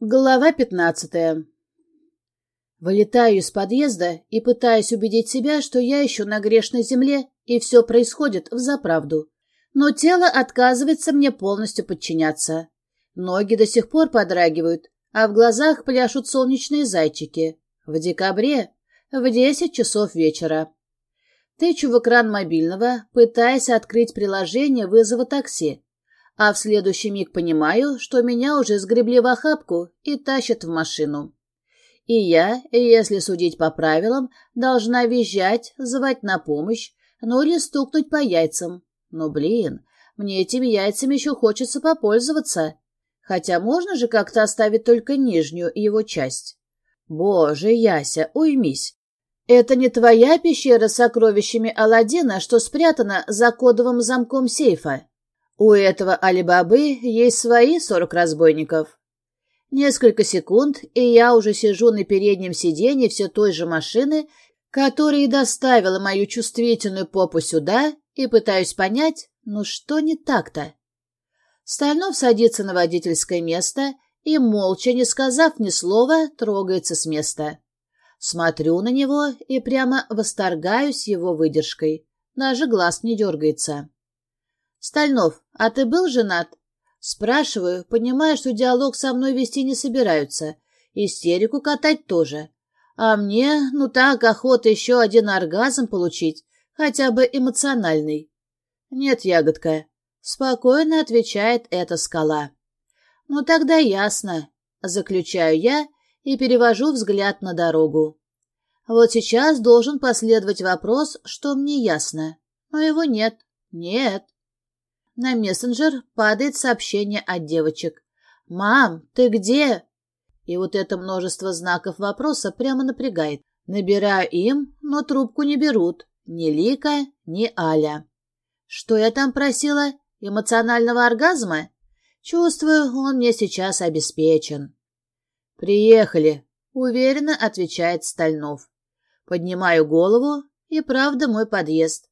Глава пятнадцатая. Вылетаю из подъезда и пытаюсь убедить себя, что я еще на грешной земле, и все происходит взаправду. Но тело отказывается мне полностью подчиняться. Ноги до сих пор подрагивают, а в глазах пляшут солнечные зайчики. В декабре, в десять часов вечера. Тычу в экран мобильного, пытаясь открыть приложение вызова такси, а в следующий миг понимаю, что меня уже сгребли в охапку и тащат в машину. И я, если судить по правилам, должна визжать, звать на помощь, ну или стукнуть по яйцам. Но, блин, мне этими яйцами еще хочется попользоваться. Хотя можно же как-то оставить только нижнюю его часть. Боже, Яся, уймись. Это не твоя пещера с сокровищами Аладдина, что спрятана за кодовым замком сейфа. У этого Алибабы есть свои сорок разбойников. Несколько секунд, и я уже сижу на переднем сиденье все той же машины, которая и доставила мою чувствительную попу сюда, и пытаюсь понять, ну что не так-то? Стальнов садится на водительское место и, молча, не сказав ни слова, трогается с места. Смотрю на него и прямо восторгаюсь его выдержкой. Даже глаз не дергается. «Стальнов, а ты был женат?» Спрашиваю, понимая, что диалог со мной вести не собираются. Истерику катать тоже. А мне, ну так, охота еще один оргазм получить, хотя бы эмоциональный. «Нет, ягодка», — спокойно отвечает эта скала. «Ну тогда ясно», — заключаю я и перевожу взгляд на дорогу. Вот сейчас должен последовать вопрос, что мне ясно. Но его нет. Нет. На мессенджер падает сообщение от девочек. «Мам, ты где?» И вот это множество знаков вопроса прямо напрягает. Набираю им, но трубку не берут. Ни Лика, ни Аля. Что я там просила? Эмоционального оргазма? Чувствую, он мне сейчас обеспечен. «Приехали», — уверенно отвечает Стальнов. Поднимаю голову, и правда мой подъезд.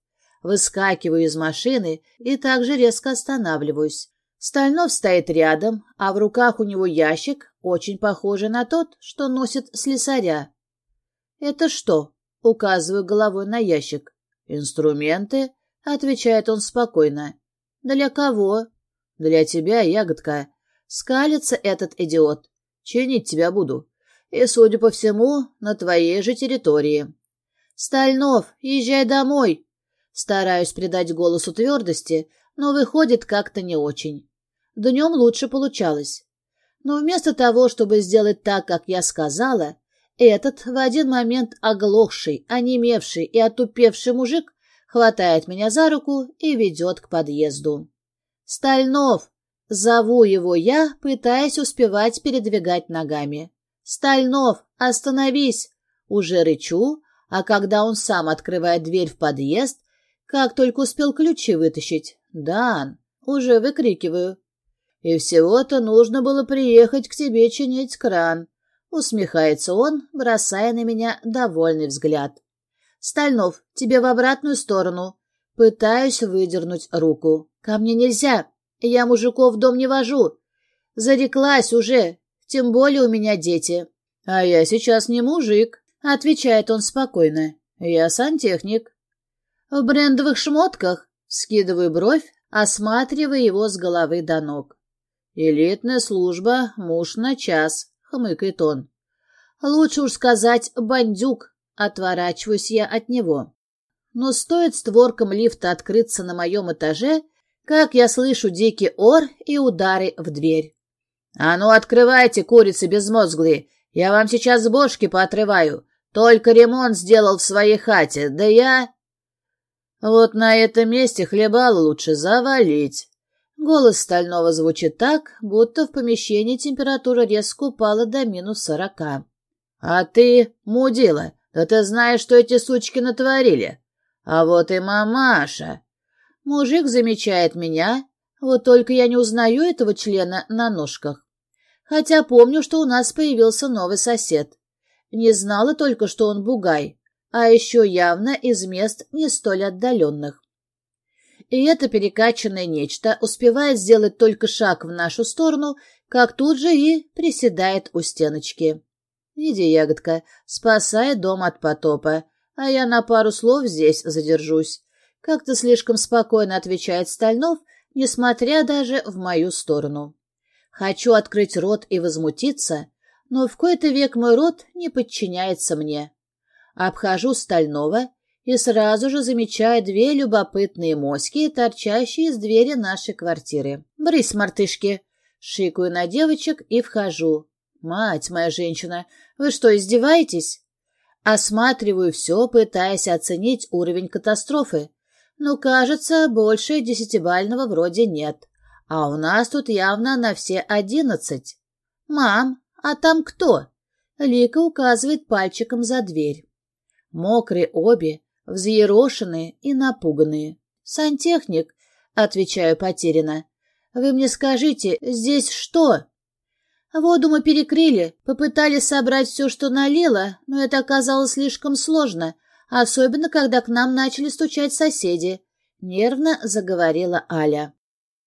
Выскакиваю из машины и также резко останавливаюсь. Стальнов стоит рядом, а в руках у него ящик, очень похожий на тот, что носит слесаря. «Это что?» — указываю головой на ящик. «Инструменты?» — отвечает он спокойно. «Для кого?» «Для тебя, ягодка. Скалится этот идиот. Чинить тебя буду. И, судя по всему, на твоей же территории». «Стальнов, езжай домой!» Стараюсь придать голосу твердости, но выходит как-то не очень. Днем лучше получалось. Но вместо того, чтобы сделать так, как я сказала, этот в один момент оглохший, онемевший и отупевший мужик хватает меня за руку и ведет к подъезду. «Стальнов!» — зову его я, пытаясь успевать передвигать ногами. «Стальнов, остановись!» — уже рычу, а когда он сам открывает дверь в подъезд, как только успел ключи вытащить. «Дан!» Уже выкрикиваю. «И всего-то нужно было приехать к тебе чинить кран», — усмехается он, бросая на меня довольный взгляд. «Стальнов, тебе в обратную сторону». Пытаюсь выдернуть руку. «Ко мне нельзя. Я мужиков в дом не вожу. Зареклась уже, тем более у меня дети». «А я сейчас не мужик», — отвечает он спокойно. «Я сантехник». В брендовых шмотках, скидываю бровь, осматривая его с головы до ног. Элитная служба, муж на час, хмыкает он. Лучше уж сказать «бандюк», отворачиваюсь я от него. Но стоит створкам лифта открыться на моем этаже, как я слышу дикий ор и удары в дверь. «А ну, открывайте, курицы безмозглые! Я вам сейчас бошки поотрываю! Только ремонт сделал в своей хате, да я...» Вот на этом месте хлебало лучше завалить. Голос Стального звучит так, будто в помещении температура резко упала до минус сорока. «А ты, мудила, да ты знаешь, что эти сучки натворили? А вот и мамаша!» Мужик замечает меня, вот только я не узнаю этого члена на ножках. Хотя помню, что у нас появился новый сосед. Не знала только, что он бугай а еще явно из мест не столь отдаленных. И это перекачанное нечто успевает сделать только шаг в нашу сторону, как тут же и приседает у стеночки. «Иди, ягодка, спасай дом от потопа, а я на пару слов здесь задержусь». Как-то слишком спокойно отвечает Стальнов, несмотря даже в мою сторону. Хочу открыть рот и возмутиться, но в кои-то век мой рот не подчиняется мне. Обхожу Стального и сразу же замечаю две любопытные моськи, торчащие из двери нашей квартиры. «Брысь, мартышки!» Шикаю на девочек и вхожу. «Мать моя женщина, вы что, издеваетесь?» Осматриваю все, пытаясь оценить уровень катастрофы. Но, кажется, больше десятибального вроде нет. А у нас тут явно на все одиннадцать. «Мам, а там кто?» Лика указывает пальчиком за дверь. Мокрые обе, взъерошенные и напуганные. «Сантехник», — отвечаю потеряно. «Вы мне скажите, здесь что?» Воду мы перекрыли, попытались собрать все, что налило, но это оказалось слишком сложно, особенно когда к нам начали стучать соседи. Нервно заговорила Аля.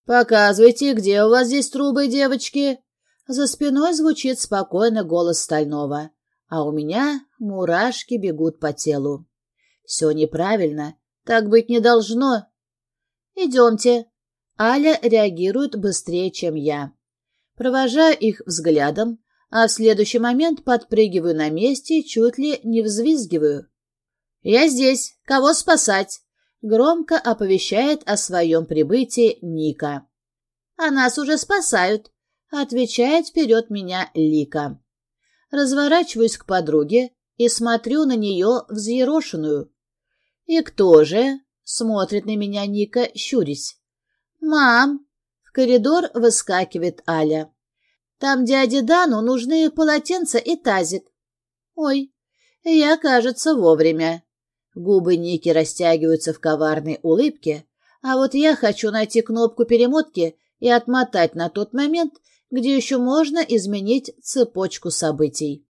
«Показывайте, где у вас здесь трубы, девочки?» За спиной звучит спокойно голос Стального, а у меня мурашки бегут по телу. Все неправильно, так быть не должно. «Идемте». Аля реагирует быстрее, чем я. Провожаю их взглядом, а в следующий момент подпрыгиваю на месте и чуть ли не взвизгиваю. «Я здесь. Кого спасать?» — громко оповещает о своем прибытии Ника. «А нас уже спасают», — отвечает вперед меня Лика. Разворачиваюсь к подруге и смотрю на нее взъерошенную. «И кто же?» — смотрит на меня Ника, щурясь. «Мам!» — в коридор выскакивает Аля. «Там дяде Дану нужны полотенца и тазик». «Ой, я, кажется, вовремя». Губы Ники растягиваются в коварной улыбке, а вот я хочу найти кнопку перемотки и отмотать на тот момент, где еще можно изменить цепочку событий.